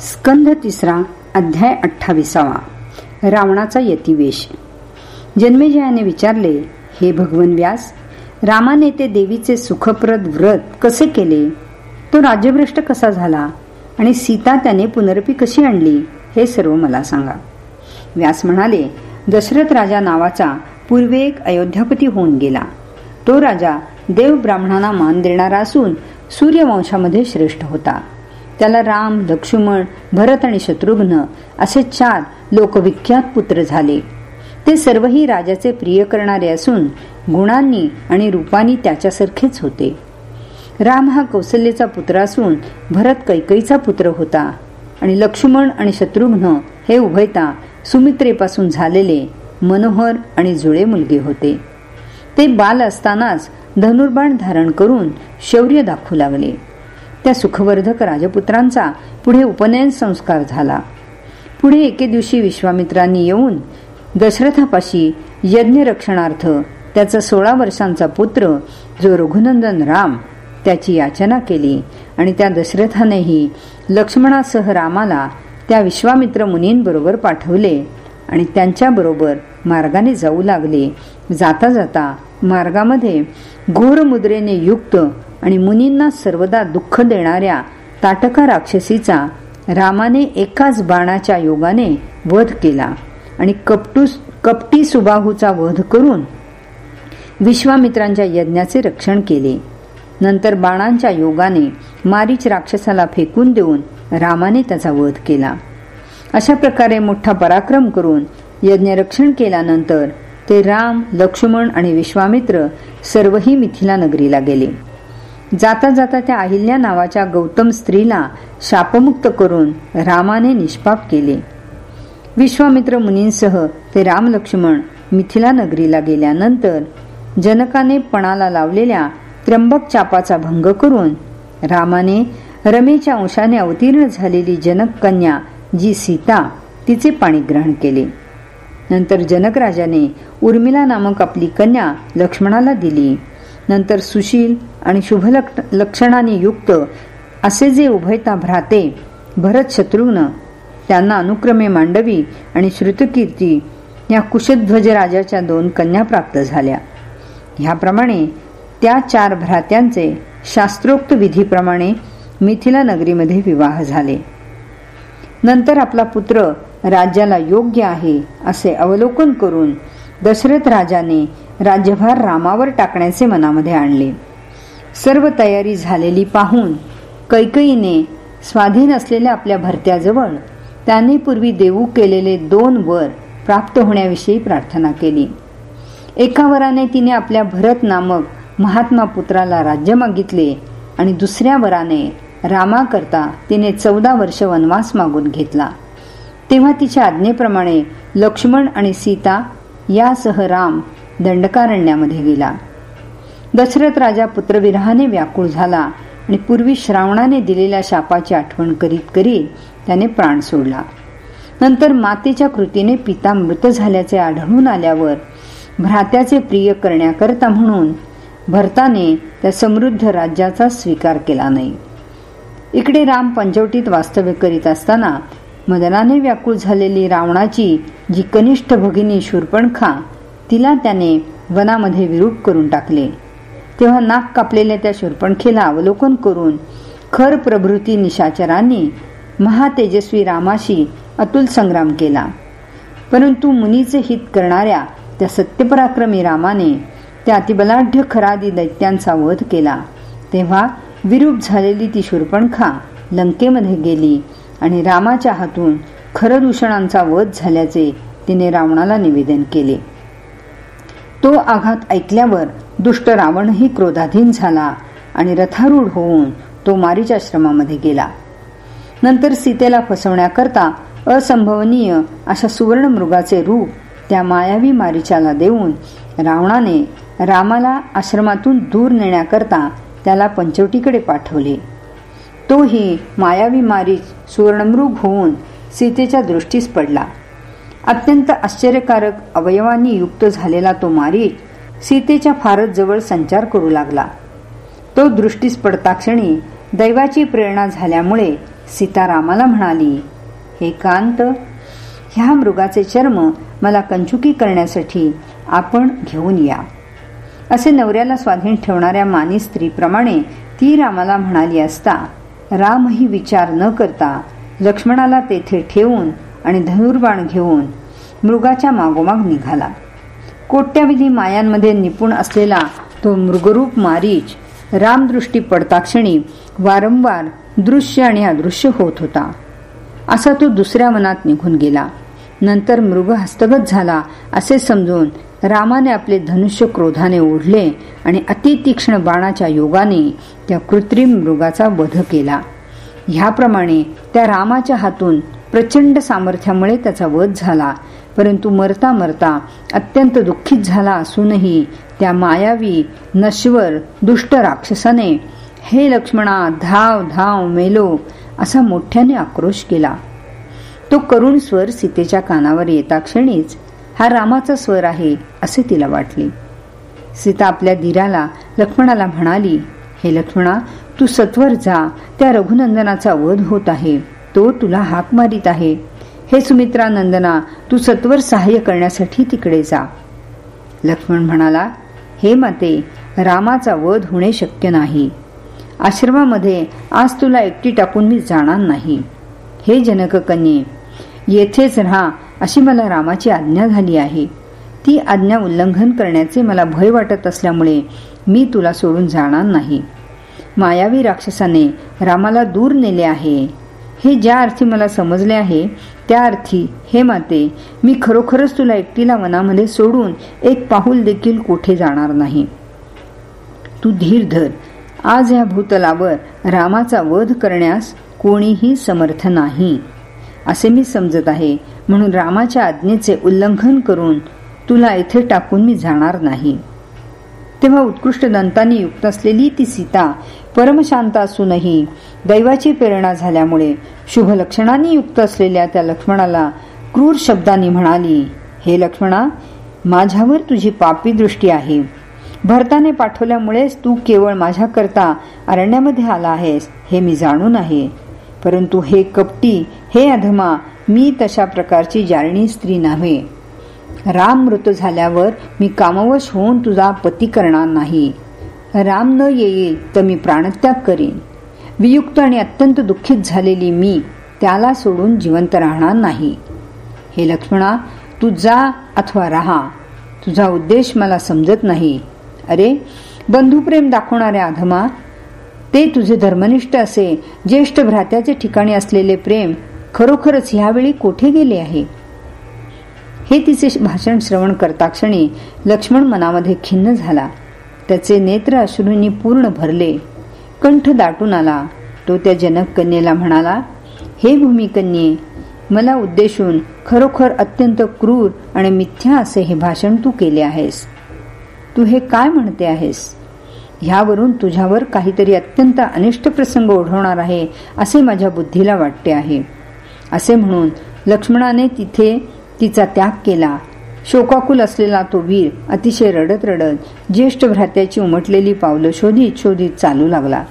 स्कंध तिसरा अध्याय अठ्ठावीसावा. रावणाचा यतिवेश. जन्मेजयाने विचारले हे भगवन व्यास रामाने ते देवीचे सुखप्रद व्रत कसे केले? तो राज्यभ्रष्ट कसा झाला? आणि सीता त्याने पुनरपी कशी आणली? हे सर्व मला सांगा. व्यास म्हणाले दशरथ राजा नावाचा पूर्वी एक अयोध्यापती होऊन गेला. तो राजा देव ब्राह्मणांना मान देणारा असून सूर्यवंशामध्ये श्रेष्ठ होता. त्याला राम लक्ष्मण भरत आणि शत्रुघ्न असे चार लोकविख्यात पुत्र झाले. ते सर्वही राजाचे प्रिय करणारे असून गुणांनी आणि रूपांनी त्याच्यासारखेच होते. राम हा कौशल्यचा पुत्र असून भरत कैकईचा पुत्र होता आणि लक्ष्मण आणि शत्रुघ्न हे उभयता सुमित्रेपासून झालेले मनोहर आणि जुळे मुलगे होते. ते बाल असतानाच धनुर्बाण धारण करून शौर्य दाखवू लागले. त्या सुखवर्धक राजपुत्रांचा पुढे उपनयन संस्कार झाला. पुढे एके दिवशी विश्वामित्रांनी येऊन दशरथापाशी यज्ञ रक्षणार्थ त्याचा सोळा वर्षांचा पुत्र जो रघुनंदन राम त्याची याचना केली आणि त्या दशरथानेही लक्ष्मणासह रामाला त्या विश्वामित्र मुनींबरोबर पाठवले आणि त्यांच्याबरोबर मार्गाने जाऊ लागले. जाता जाता मार्गामध्ये घोर मुद्रेने युक्त आणि मुनींना सर्वदा दुःख देणाऱ्या ताटका राक्षसीचा रामाने एकाच बाणाच्या योगाने वध केला. आणि कपटूस कपटी सुबाहूचा वध करून विश्वामित्रांच्या यज्ञाचे रक्षण केले. नंतर बाणांच्या योगाने मारीच राक्षसाला फेकून देऊन रामाने त्याचा वध केला. अशा प्रकारे मोठा पराक्रम करून यज्ञरक्षण केल्यानंतर ते राम लक्ष्मण आणि विश्वामित्र सर्वही मिथिला नगरीला गेले. जाता जाता त्या अहिल्या नावाच्या गौतम स्त्रीला शापमुक्त करून रामाने निष्पाप केले. विश्वामित्र मुनींसह ते राम लक्ष्मण मिथिला नगरीला गेल्यानंतर जनकाने पणाला लावलेल्या त्र्यंबक चापाचा भंग करून रामाने रमेच्या अंशाने अवतीर्ण झालेली जनक कन्या जी सीता तिचे पाणीग्रहण केले. नंतर जनक राजाने उर्मिला नामक आपली कन्या लक्ष्मणाला दिली. नंतर सुशील आणि शुभ लक्षणाने युक्त असे जे उभयता भ्राते भरत शत्रुघ्न त्यांना अनुक्रमे मांडवी आणि श्रुतकीर्ती या कुशध्वज राजाच्या दोन कन्या प्राप्त झाल्या. ह्याप्रमाणे त्या चार भ्रात्यांचे शास्त्रोक्त विधीप्रमाणे मिथिला नगरीमध्ये विवाह झाले. नंतर आपला पुत्र राज्याला योग्य आहे असे अवलोकन करून दशरथ राजाने राज्यभार रामावर टाकण्याचे मनामध्ये आणले. सर्व तयारी झालेली पाहून कैकईने स्वाधीन असलेल्या आपल्या भरत्याजवळ त्याने पूर्वी देऊ केलेले दोन वर प्राप्त होण्याविषयी प्रार्थना केली. एका वराने तिने आपल्या भरत नामक महात्मा पुत्राला राज्य मागितले आणि दुसऱ्या वराने रामाकरता तिने चौदा वर्ष वनवास मागून घेतला. तेव्हा तिच्या आज्ञेप्रमाणे लक्ष्मण आणि सीता यासह राम दंडकारण्यामध्ये गेला. दशरथ राजा पुत्रविरहाने व्याकुळ झाला आणि पूर्वी श्रावणाने दिलेल्या शापाची आठवण करीत करीत त्याने प्राण सोडला. नंतर मातेच्या कृतीने पिता मृत झाल्याचे आढळून आल्यावर भ्रात्याचे प्रिय करण्याकरता म्हणून भरताने त्या समृद्ध राज्याचा स्वीकार केला नाही. इकडे राम पंचवटीत वास्तव्य करीत असताना मदनाने व्याकुळ झालेली रावणाची जी कनिष्ठ भगिनी शूर्पणखा तिला त्याने वनामध्ये विरूप करून टाकले. तेव्हा नाक कापलेल्या त्या शूर्पणखेला अवलोकन करून खर प्रभृती निशाचरांनी महातेजस्वी रामाशी अतुल संग्राम केला. परंतु मुनीचे हित करणाऱ्या त्या सत्यपराक्रमी रामाने त्या अतिबलाढ्य खरादी दैत्यांचा वध केला. तेव्हा विरूप झालेली ती शूर्पणखा लंकेमध्ये गेली आणि रामाच्या हातून खरदूषणांचा वध झाल्याचे तिने रावणाला निवेदन केले. तो आघात ऐकल्यावर दुष्ट रावणही क्रोधाधीन झाला आणि रथारूढ होऊन तो मारीच्याश्रमामध्ये गेला. नंतर सीतेला फसवण्याकरता असंभवनीय अशा सुवर्ण मृगाचे रूप त्या मायावी मारीच्याला देऊन रावणाने रामाला आश्रमातून दूर नेण्याकरता त्याला पंचवटीकडे पाठवले. तोही मायावी मारीच सुवर्णमृग होऊन सीतेच्या दृष्टीस पडला. अत्यंत आश्चर्यकारक अवयवांनी युक्त झालेला तो मारीच सीतेच्या फारच जवळ संचार करू लागला. तो दृष्टीस पडता क्षणी दैवाची प्रेरणा झाल्यामुळे सीता रामाला म्हणाली हे कांत ह्या मृगाचे चर्म मला कंचुकी करण्यासाठी आपण घेऊन या. असे नवऱ्याला स्वाधीन ठेवणाऱ्या मानी स्त्रीप्रमाणे ती रामाला म्हणाली असता रामही विचार न करता लक्ष्मणाला तेथे ठेवून आणि धनुर्बाण घेऊन मृगाच्या मागोमाग निघाला. कोट्याविधी मायांमध्ये निपुण असलेला तो मृगरूप मारीच रामदृष्टी पडताक्षणी वारंवार दृश्य आणि अदृश्य होत होता. असा तो दुसऱ्या मनात निघून गेला. नंतर मृग हस्तगत झाला असे समजून रामाने आपले धनुष्य क्रोधाने ओढले आणि अतितीक्ष्ण बाणाच्या योगाने त्या कृत्रिम मृगाचा वध केला. ह्याप्रमाणे त्या रामाच्या हातून प्रचंड सामर्थ्यामुळे त्याचा वध झाला. परंतु मरता मरता अत्यंत दुःखित झाला असूनही त्या मायावी नश्वर दुष्ट राक्षसाने हे लक्ष्मणा धाव धाव मेलो असा मोठ्याने आक्रोश केला. तो करुण स्वर सीतेच्या कानावर येता क्षणीच हा रामाचा स्वर आहे असे तिला वाटले. सीता आपल्या धीराला लक्ष्मणाला म्हणाली हे लक्ष्मणा तू सत्वर जा त्या रघुनंदनाचा वध होत आहे. तो तुला हाक मारित आहे. हे सुमित्रा नंदना तू सत्वर सहाय्य करण्यासाठी तिकडे जा. लक्ष्मण म्हणाला हे माते रामाचा वध होणे शक्य नाही. आश्रमामध्ये आज तुला एकटी टाकून मी जाणार नाही. हे जनक कन्ये येथेच राहा अशी मला रामाची आज्ञा झाली आहे. ती आज्ञा उल्लंघन करण्याचे मला भय वाटत असल्यामुळे मी तुला सोडून जाणार नाही. मायावी राक्षसाने रामाला दूर नेले आहे. हे ज्या अर्थी मला समजले आहे त्या अर्थी हे माते मी खरोखरच तुला एकटीला वनामध्ये सोडून एक पाहुल देखील कोठे जाणार नाही. तू धीर धर. आज या भूतलावर रामाचा वध करण्यास कोणीही समर्थ नाही. असे मी समजत आहे म्हणून रामाच्या आज्ञेचे उल्लंघन करून तुला येथे टाकून मी जाणार नाही. तेव्हा उत्कृष्ट दंतांनी युक्त असलेली ती सीता परमशांत असूनही दैवाची प्रेरणा झाल्यामुळे शुभ लक्षणांनी युक्त असलेल्या त्या लक्ष्मणाला क्रूर शब्दांनी म्हणाली हे लक्ष्मणा माझ्यावर तुझी पापी दृष्टी आहे. भरताने पाठवल्यामुळेच तू केवळ माझ्याकरता अरण्यामध्ये आला आहेस हे मी जाणून आहे. परंतु हे कपटी हे अधमा मी तशा प्रकारची जारणी स्त्री नव्हे. राम मृत झाल्यावर मी कामवश होऊन तुझा पती करणार नाही. राम न येईल तर मी प्राणत्याग करीन. वियुक्त आणि अत्यंत दुःखित झालेली मी त्याला सोडून जिवंत राहणार नाही. हे लक्ष्मणा तू जा अथवा राहा. तुझा उद्देश मला समजत नाही. अरे बंधुप्रेम दाखवणाऱ्या अधमा ते तुझे धर्मनिष्ठ असे ज्येष्ठ भ्रात्याचे ठिकाणी असलेले प्रेम खरोखरच ह्यावेळी कोठे गेले आहे? हे तिचे भाषण श्रवण करताक्षणी लक्ष्मण मनामध्ये खिन्न झाला. त्याचे नेत्र अश्रूंनी पूर्ण भरले. कंठ दाटून आला. तो त्या जनक कन्येला म्हणाला हे भूमिकन्ये मला उद्देशून खरोखर अत्यंत क्रूर आणि मिथ्या असे हे भाषण तू केले आहेस. तू हे काय म्हणते आहेस? ह्यावरून तुझ्यावर काहीतरी अत्यंत अनिष्ट प्रसंग ओढवणार आहे असे माझ्या बुद्धीला वाटते आहे. असे म्हणून लक्ष्मणाने तिथे तिचा त्याग केला. शोकाकुल असलेला तो वीर अतिशय रडत रडत ज्येष्ठ भ्रात्याची उमटलेली पावलं शोधित शोधित चालू लागला.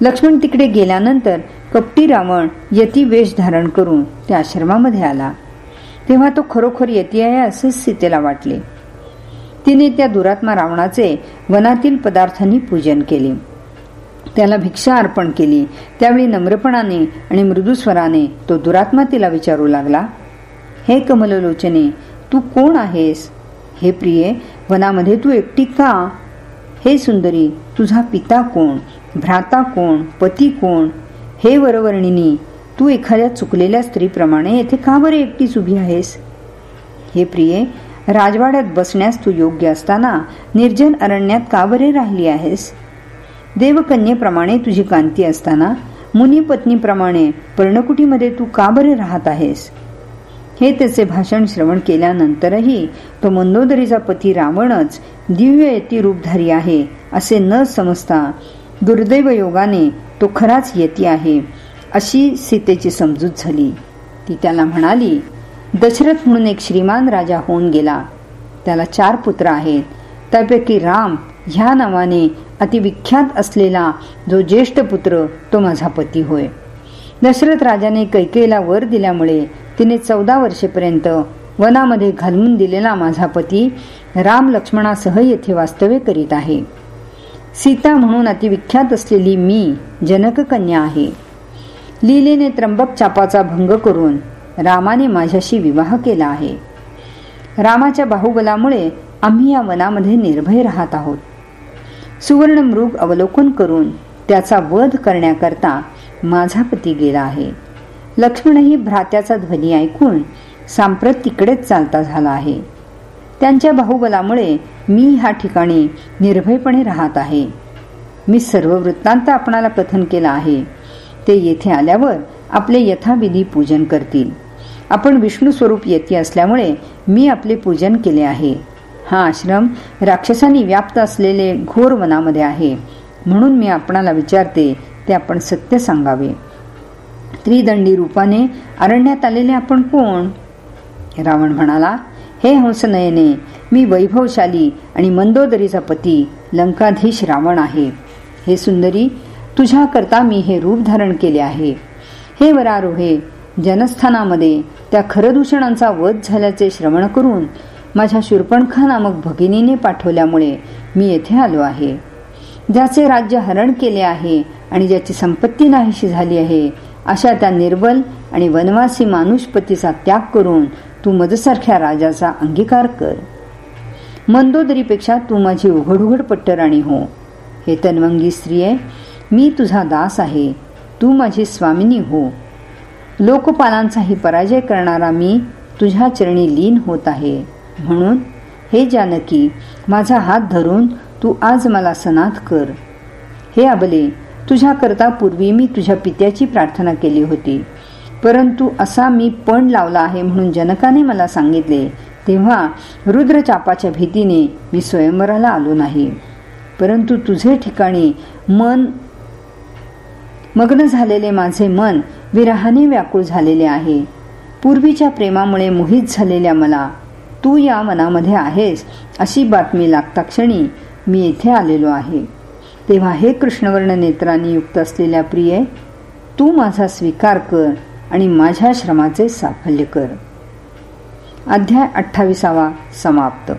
लक्ष्मण तिकडे गेल्यानंतर कपटी रावण यती वेश धारण करून त्या आश्रमामध्ये आला. तेव्हा तो खरोखर यती आहे असेच सीतेला वाटले. तिने त्या दुरात्मा रावणाचे वनातील पदार्थांनी पूजन केले. त्याला भिक्षा अर्पण केली. त्यावेळी नम्रपणाने आणि मृदुस्वराने तो दुरात्मा तिला विचारू लागला. हे कमललोचने तू कोण आहेस? हे प्रिये वनामध्ये तू एकटी का? हे सुंदरी तुझा पिता कोण? भ्राता कोण? पती कोण? हे वरवर्णिनी तू एखाद्या चुकलेल्या स्त्रीप्रमाणे येथे का बरे एकटीच उभी आहेस? हे प्रिये राजवाड्यात बसण्यास तू योग्य असताना निर्जन अरण्यात का बरे राहिली आहेस? देवकन्येप्रमाणे तुझी कांती असताना मुनी पत्नीप्रमाणे पर्णकुटीमध्ये तू का बरे राहत आहेस? हे त्याचे भाषण श्रवण केल्यानंतरही तो मंदोदरीचा पती रावणच दिव्य यती रूपधारी आहे असे न समजता दुर्दैव योगाने तो खराच यती आहे अशी सीतेची समजूत झाली. ती त्याला म्हणाली दशरथ म्हणून एक श्रीमान राजा होऊन गेला. त्याला चार पुत्र आहेत. त्यापैकी राम ह्या नावाने अतिविख्यात असलेला जो ज्येष्ठ पुत्र तो माझा पती होय. दशरथ राजाने कैकेला वर दिल्यामुळे तिने चौदा वर्षेपर्यंत वनामध्ये घालवून दिलेला माझा पती राम लक्ष्मणासह येथे वास्तव्य करीत आहे. सीता म्हणून अतिविख्यात असलेली मी जनककन्या आहे. लीलेने त्र्यंबक चापाचा भंग करून रामाने माझ्याशी विवाह केला आहे. रामाच्या बाहुबलामुळे आम्ही या वनामध्ये निर्भय राहत आहोत. सुवर्ण मृग अवलोकन करून त्याचा वध करण्याकरता माझा पती गेला आहे. लक्ष्मणही भ्रात्याचा ध्वनी ऐकून सांप्रत तिकडेच चालता झाला आहे. त्यांच्या बाहुबलामुळे मी ह्या ठिकाणी निर्भयपणे राहत आहे. मी सर्व वृत्तांत आपणाला कथन केला आहे. ते येथे आल्यावर आपले यथाविधी पूजन करतील. आपण विष्णू स्वरूप येते असल्यामुळे मी आपले पूजन केले आहे. हा आश्रम राक्षसांनी व्याप्त असलेले घोर वनामध्ये आहे. म्हणून मी आपणाला विचारते ते आपण सत्य सांगावे. त्रिदंडी रूपाने अरण्यात आलेले आपण कोण? रावण म्हणाला हे हंसनयने मी वैभवशाली आणि मंदोदरीचा पती लंकाधीश रावण आहे. हे सुंदरी तुझ्या करता मी हे रूप धारण केले आहे. हे वरारोहे जनस्थानामध्ये त्या खरदूषणांचा वध झाल्याचे श्रवण करून माझ्या शूर्पणखा नामक भगिनीने पाठवल्यामुळे मी येथे आलो आहे. ज्याचे राज्य हरण केले आहे आणि ज्याची संपत्ती नाहीशी झाली आहे अशा त्या निर्बल आणि वनवासी मानुषपतीचा त्याग करून तू मजसारख्या राजाचा अंगीकार कर. मंदोदरीपेक्षा तू माझी उघड उघड पट्टराणी हो. हे तन्वंगी स्त्रिये मी तुझा दास आहे. तू माझी स्वामिनी हो. लोकपालांचाही पराजय करणारा मी तुझ्या चरणी लीन होत आहे. म्हणून हे जानकी माझा हात धरून तू आज मला सनात कर. हे अबले तुझ्याकरता पूर्वी मी तुझ्या पित्याची प्रार्थना केली होती. परंतु असा मी पण लावला आहे म्हणून जनकाने मला सांगितले तेव्हा रुद्रचापाच्या भीतीने मी स्वयंवराला आलो नाही. परंतु तुझे ठिकाणी मन मग्न झालेले माझे मन विरहाने व्याकुळ झालेले आहे. पूर्वीच्या प्रेमामुळे मोहित झालेल्या मला तू या मनामध्ये आहेस अशी बातमी लागता क्षणी मी येथे आलेलो आहे. तेव्हा हे कृष्णवर्ण नेत्रांनी युक्त असलेल्या प्रिय तू माझा स्वीकार कर आणि माझ्या श्रमाचे साफल्य कर. अध्याय अठ्ठावीसावा समाप्त.